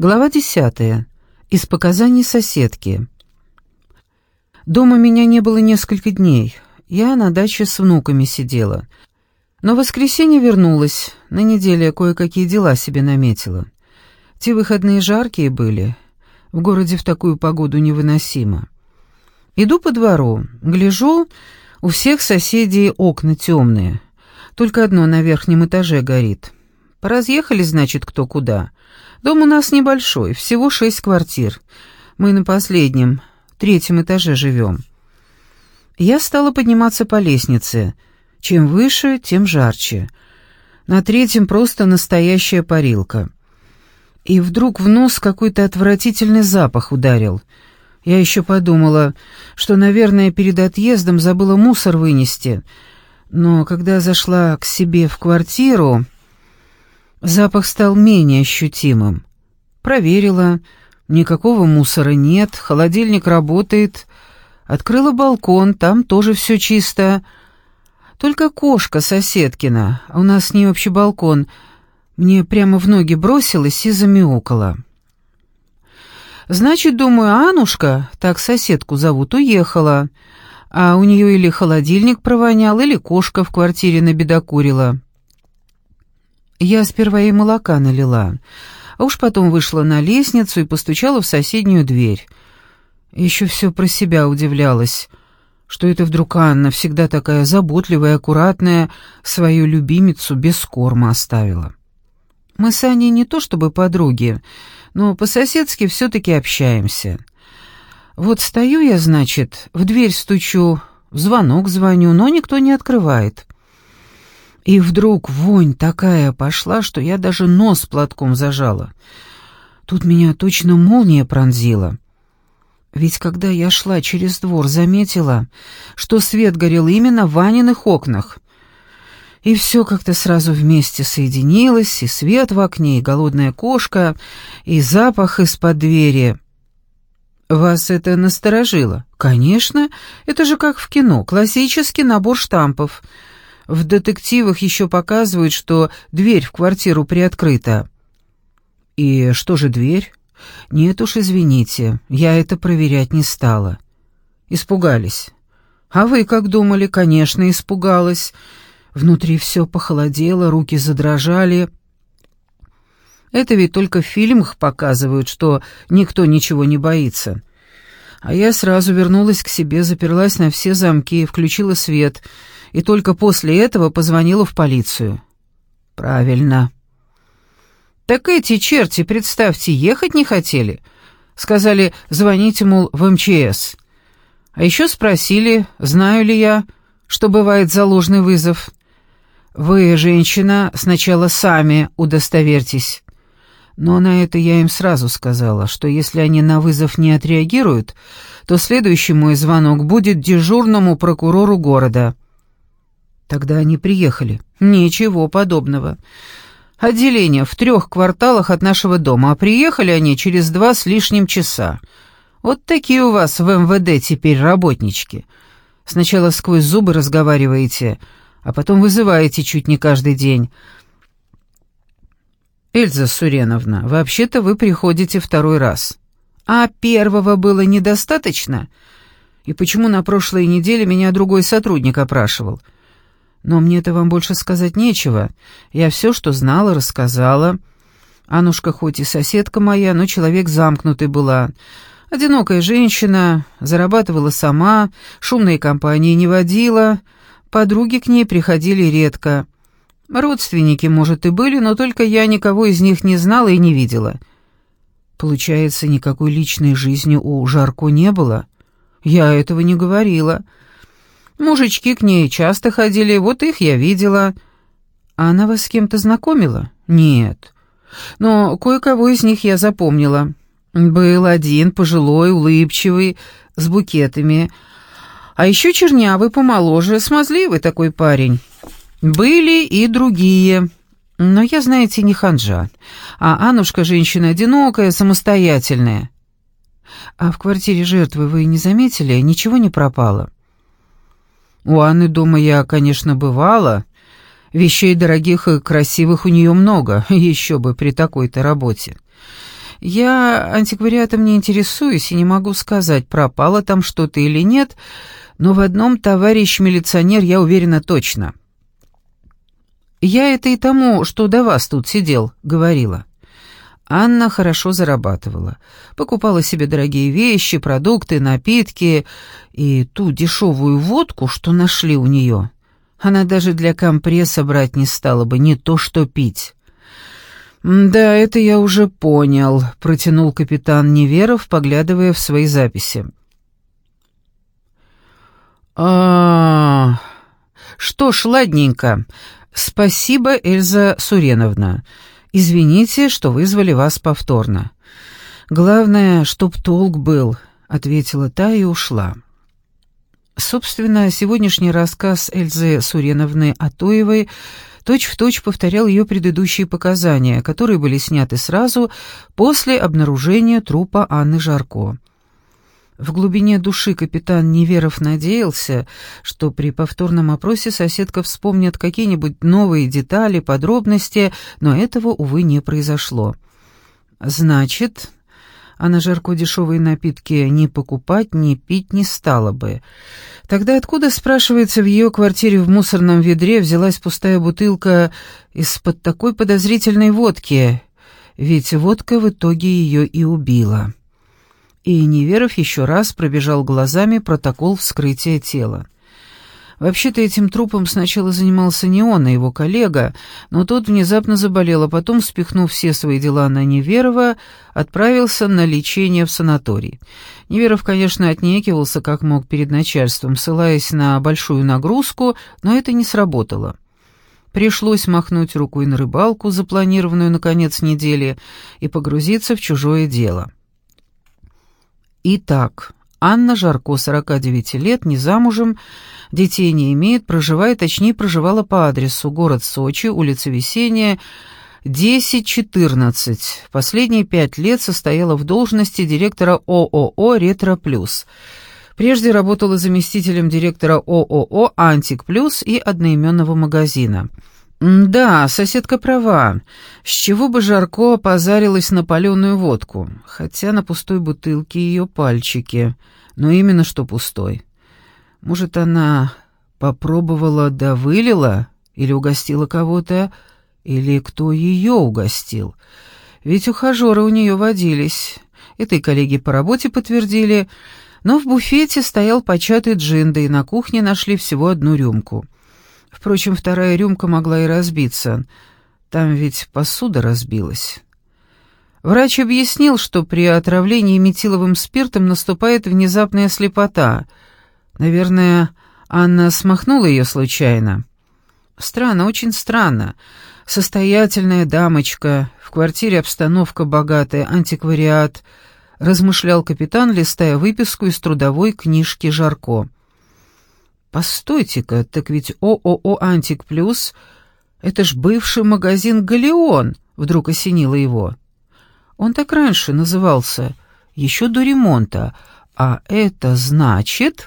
Глава десятая. Из показаний соседки. Дома меня не было несколько дней. Я на даче с внуками сидела. Но в воскресенье вернулась. На неделе кое-какие дела себе наметила. Те выходные жаркие были. В городе в такую погоду невыносимо. Иду по двору, гляжу, у всех соседей окна темные. Только одно на верхнем этаже горит. Поразъехали, значит, кто куда. Дом у нас небольшой, всего шесть квартир. Мы на последнем, третьем этаже живем. Я стала подниматься по лестнице. Чем выше, тем жарче. На третьем просто настоящая парилка. И вдруг в нос какой-то отвратительный запах ударил. Я еще подумала, что, наверное, перед отъездом забыла мусор вынести. Но когда зашла к себе в квартиру, запах стал менее ощутимым. Проверила, никакого мусора нет, холодильник работает. Открыла балкон, там тоже все чисто. Только кошка соседкина, а у нас с ней общий балкон, мне прямо в ноги бросилась и замяукала. Значит, думаю, Анушка, так соседку зовут, уехала, а у нее или холодильник провонял, или кошка в квартире набедокурила. Я сперва ей молока налила, а уж потом вышла на лестницу и постучала в соседнюю дверь. Еще все про себя удивлялась, что это вдруг Анна, всегда такая заботливая, аккуратная, свою любимицу без корма оставила. Мы с Аней не то чтобы подруги, но по-соседски все-таки общаемся. Вот стою я, значит, в дверь стучу, в звонок звоню, но никто не открывает. И вдруг вонь такая пошла, что я даже нос платком зажала. Тут меня точно молния пронзила. Ведь когда я шла через двор, заметила, что свет горел именно в Ваниных окнах. И все как-то сразу вместе соединилось, и свет в окне, и голодная кошка, и запах из-под двери. Вас это насторожило? Конечно, это же как в кино, классический набор штампов — в детективах еще показывают, что дверь в квартиру приоткрыта. И что же дверь? Нет уж, извините, я это проверять не стала. Испугались. А вы как думали? Конечно, испугалась. Внутри все похолодело, руки задрожали. Это ведь только в фильмах показывают, что никто ничего не боится. А я сразу вернулась к себе, заперлась на все замки, включила свет — и только после этого позвонила в полицию. Правильно. Так эти черти, представьте, ехать не хотели. Сказали, звоните, мол, в МЧС. А еще спросили, знаю ли я, что бывает за ложный вызов. Вы, женщина, сначала сами удостоверьтесь. Но на это я им сразу сказала, что если они на вызов не отреагируют, то следующий мой звонок будет дежурному прокурору города. Тогда они приехали. Ничего подобного. Отделение в трех кварталах от нашего дома, а приехали они через два с лишним часа. Вот такие у вас в МВД теперь работнички. Сначала сквозь зубы разговариваете, а потом вызываете чуть не каждый день. Эльза Суреновна, вообще-то вы приходите второй раз. А первого было недостаточно? И почему на прошлой неделе меня другой сотрудник опрашивал? — но мне-то вам больше сказать нечего. Я все, что знала, рассказала. Анушка хоть и соседка моя, но человек замкнутый была. Одинокая женщина, зарабатывала сама, шумные компании не водила, подруги к ней приходили редко. Родственники, может, и были, но только я никого из них не знала и не видела. Получается, никакой личной жизни у Жарко не было? Я этого не говорила. Мужички к ней часто ходили, вот их я видела. А она вас с кем-то знакомила? Нет. Но кое-кого из них я запомнила. Был один, пожилой, улыбчивый, с букетами. А еще чернявый, помоложе, смазливый такой парень. Были и другие. Но я, знаете, не ханжа. А Анушка женщина одинокая, самостоятельная. А в квартире жертвы вы не заметили? Ничего не пропало?» У Анны дома я, конечно, бывала. Вещей дорогих и красивых у нее много, еще бы при такой-то работе. Я антиквариатом не интересуюсь и не могу сказать, пропало там что-то или нет, но в одном товарищ милиционер, я уверена точно. Я это и тому, что до вас тут сидел, говорила. Анна хорошо зарабатывала. Покупала себе дорогие вещи, продукты, напитки и ту дешевую водку, что нашли у нее. Она даже для компресса брать не стала бы, не то что пить. «Да, это я уже понял», — протянул капитан Неверов, поглядывая в свои записи. а. Что ж, ладненько. Спасибо, Эльза Суреновна. Извините, что вызвали вас повторно. Главное, чтоб толк был, ответила та и ушла. Собственно, сегодняшний рассказ Эльзы Суреновны Атоевой точь-в-точь точь повторял ее предыдущие показания, которые были сняты сразу после обнаружения трупа Анны Жарко. В глубине души капитан Неверов надеялся, что при повторном опросе соседка вспомнит какие-нибудь новые детали, подробности, но этого, увы, не произошло. «Значит, она жарко дешевые напитки ни покупать, ни пить не стала бы. Тогда откуда, спрашивается, в ее квартире в мусорном ведре взялась пустая бутылка из-под такой подозрительной водки? Ведь водка в итоге ее и убила» и Неверов еще раз пробежал глазами протокол вскрытия тела. Вообще-то этим трупом сначала занимался не он, а его коллега, но тот внезапно заболел, а потом, спихнув все свои дела на Неверова, отправился на лечение в санаторий. Неверов, конечно, отнекивался как мог перед начальством, ссылаясь на большую нагрузку, но это не сработало. Пришлось махнуть рукой на рыбалку, запланированную на конец недели, и погрузиться в чужое дело. Итак, Анна Жарко, 49 лет, не замужем, детей не имеет, проживает, точнее, проживала по адресу город Сочи, улица Весенняя, 10-14. Последние пять лет состояла в должности директора ООО «Ретро Плюс». Прежде работала заместителем директора ООО «Антик Плюс» и одноименного магазина – «Да, соседка права. С чего бы Жарко позарилась на паленую водку? Хотя на пустой бутылке ее пальчики. Но именно что пустой. Может, она попробовала да вылила? Или угостила кого-то? Или кто ее угостил? Ведь ухажеры у нее водились. Это и коллеги по работе подтвердили. Но в буфете стоял початый джин, да и на кухне нашли всего одну рюмку». Впрочем, вторая рюмка могла и разбиться. Там ведь посуда разбилась. Врач объяснил, что при отравлении метиловым спиртом наступает внезапная слепота. Наверное, Анна смахнула ее случайно. Странно, очень странно. Состоятельная дамочка, в квартире обстановка богатая, антиквариат, размышлял капитан, листая выписку из трудовой книжки Жарко. «Постойте-ка, так ведь ООО «Антик Плюс» — это ж бывший магазин «Галеон», — вдруг осенило его. Он так раньше назывался, еще до ремонта, а это значит...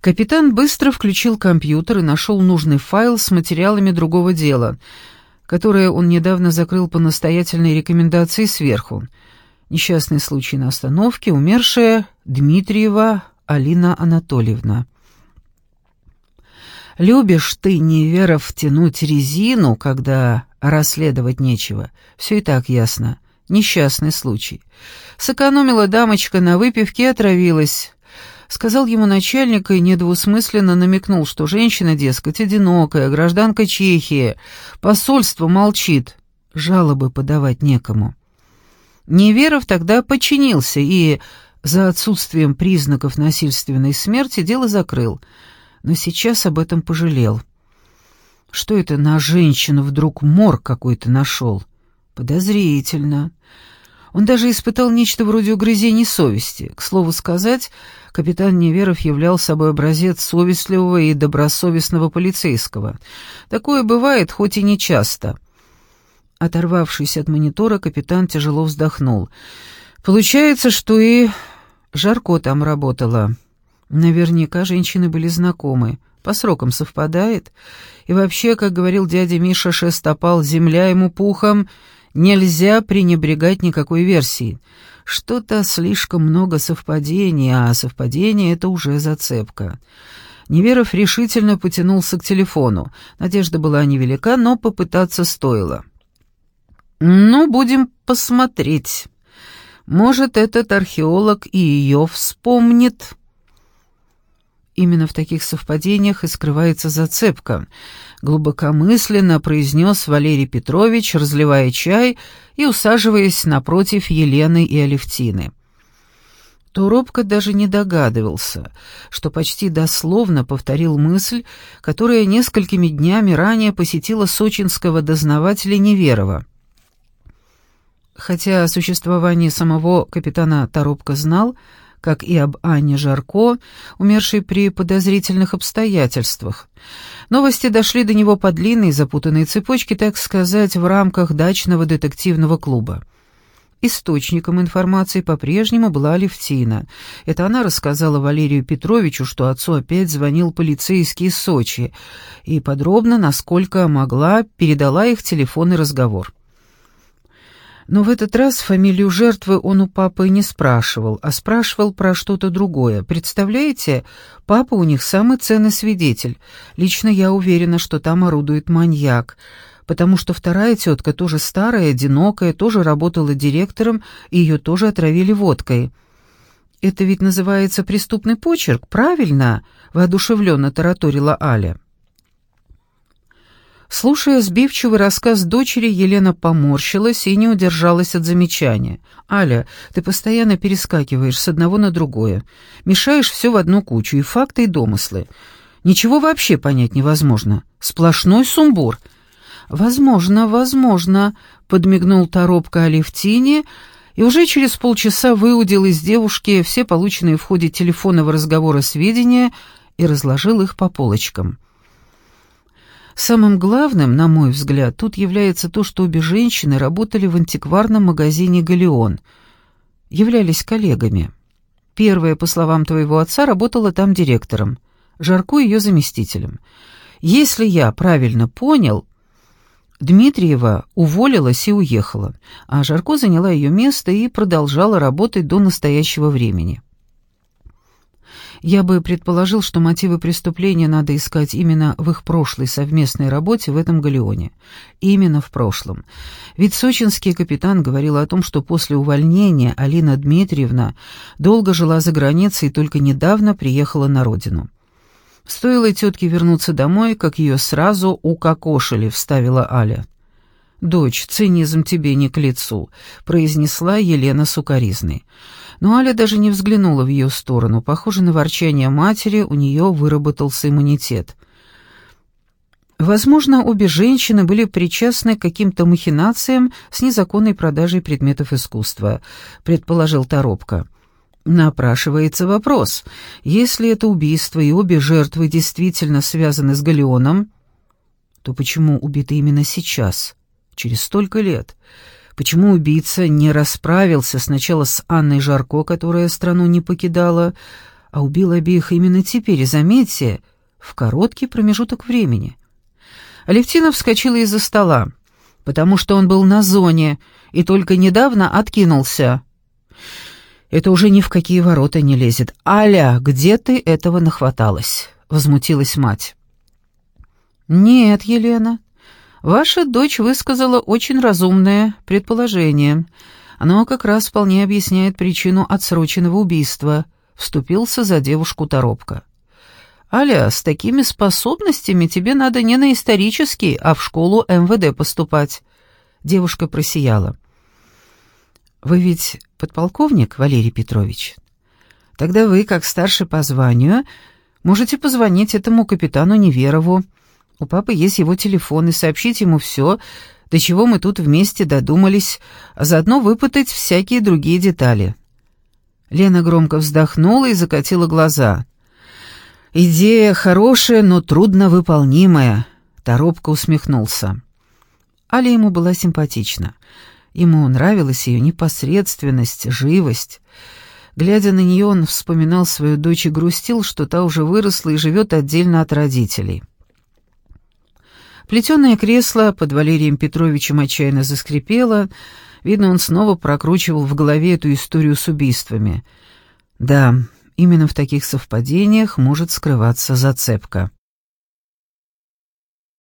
Капитан быстро включил компьютер и нашел нужный файл с материалами другого дела, которое он недавно закрыл по настоятельной рекомендации сверху. Несчастный случай на остановке, умершая Дмитриева Алина Анатольевна. Любишь ты, неверов, тянуть резину, когда расследовать нечего. Все и так ясно. Несчастный случай. Сэкономила дамочка на выпивке и отравилась. Сказал ему начальник и недвусмысленно намекнул, что женщина, дескать, одинокая, гражданка Чехии. Посольство молчит. Жалобы подавать некому. Неверов тогда подчинился и за отсутствием признаков насильственной смерти дело закрыл — но сейчас об этом пожалел. Что это на женщину вдруг мор какой-то нашел? Подозрительно. Он даже испытал нечто вроде угрызений совести. К слову сказать, капитан Неверов являл собой образец совестливого и добросовестного полицейского. Такое бывает, хоть и не часто. Оторвавшись от монитора, капитан тяжело вздохнул. Получается, что и Жарко там работала. Наверняка женщины были знакомы. По срокам совпадает. И вообще, как говорил дядя Миша Шестопал, земля ему пухом, Нельзя пренебрегать никакой версией. Что-то слишком много совпадений, а совпадение — это уже зацепка. Неверов решительно потянулся к телефону. Надежда была невелика, но попытаться стоило. «Ну, будем посмотреть. Может, этот археолог и ее вспомнит». Именно в таких совпадениях и скрывается зацепка. Глубокомысленно произнес Валерий Петрович, разливая чай и усаживаясь напротив Елены и Алевтины. Туробко даже не догадывался, что почти дословно повторил мысль, которая несколькими днями ранее посетила сочинского дознавателя Неверова. Хотя о существовании самого капитана Торопко знал, как и об Анне Жарко, умершей при подозрительных обстоятельствах. Новости дошли до него по длинной запутанной цепочке, так сказать, в рамках дачного детективного клуба. Источником информации по-прежнему была Левтина. Это она рассказала Валерию Петровичу, что отцу опять звонил полицейский из Сочи, и подробно, насколько могла, передала их телефонный разговор. Но в этот раз фамилию жертвы он у папы не спрашивал, а спрашивал про что-то другое. Представляете, папа у них самый ценный свидетель. Лично я уверена, что там орудует маньяк, потому что вторая тетка тоже старая, одинокая, тоже работала директором, и ее тоже отравили водкой. «Это ведь называется преступный почерк, правильно?» — воодушевленно тараторила Аля. Слушая сбивчивый рассказ дочери, Елена поморщилась и не удержалась от замечания. «Аля, ты постоянно перескакиваешь с одного на другое, мешаешь все в одну кучу, и факты, и домыслы. Ничего вообще понять невозможно. Сплошной сумбур». «Возможно, возможно», — подмигнул Торопко Алевтине, и уже через полчаса выудил из девушки все полученные в ходе телефонного разговора сведения и разложил их по полочкам. Самым главным, на мой взгляд, тут является то, что обе женщины работали в антикварном магазине «Галеон», являлись коллегами. Первая, по словам твоего отца, работала там директором, Жарко ее заместителем. Если я правильно понял, Дмитриева уволилась и уехала, а Жарко заняла ее место и продолжала работать до настоящего времени. Я бы предположил, что мотивы преступления надо искать именно в их прошлой совместной работе в этом галеоне. Именно в прошлом. Ведь сочинский капитан говорил о том, что после увольнения Алина Дмитриевна долго жила за границей и только недавно приехала на родину. Стоило тетке вернуться домой, как ее сразу укокошили, вставила Аля. «Дочь, цинизм тебе не к лицу», — произнесла Елена сукоризной. Но Аля даже не взглянула в ее сторону. Похоже на ворчание матери, у нее выработался иммунитет. Возможно, обе женщины были причастны к каким-то махинациям с незаконной продажей предметов искусства, предположил Торопко. Напрашивается вопрос, если это убийство и обе жертвы действительно связаны с Галеоном, то почему убиты именно сейчас, через столько лет? Почему убийца не расправился сначала с Анной Жарко, которая страну не покидала, а убил обеих именно теперь, заметьте, в короткий промежуток времени? Алевтина вскочила из-за стола, потому что он был на зоне и только недавно откинулся. «Это уже ни в какие ворота не лезет. Аля, где ты этого нахваталась?» — возмутилась мать. «Нет, Елена, Ваша дочь высказала очень разумное предположение. Оно как раз вполне объясняет причину отсроченного убийства. Вступился за девушку Торопко. «Аля, с такими способностями тебе надо не на исторический, а в школу МВД поступать». Девушка просияла. «Вы ведь подполковник, Валерий Петрович? Тогда вы, как старший по званию, можете позвонить этому капитану Неверову, у папы есть его телефон, и сообщить ему все, до чего мы тут вместе додумались, а заодно выпытать всякие другие детали». Лена громко вздохнула и закатила глаза. «Идея хорошая, но трудно выполнимая», — Торопко усмехнулся. Аля ему была симпатична. Ему нравилась ее непосредственность, живость. Глядя на нее, он вспоминал свою дочь и грустил, что та уже выросла и живет отдельно от родителей. Плетеное кресло под Валерием Петровичем отчаянно заскрипело. Видно, он снова прокручивал в голове эту историю с убийствами. Да, именно в таких совпадениях может скрываться зацепка.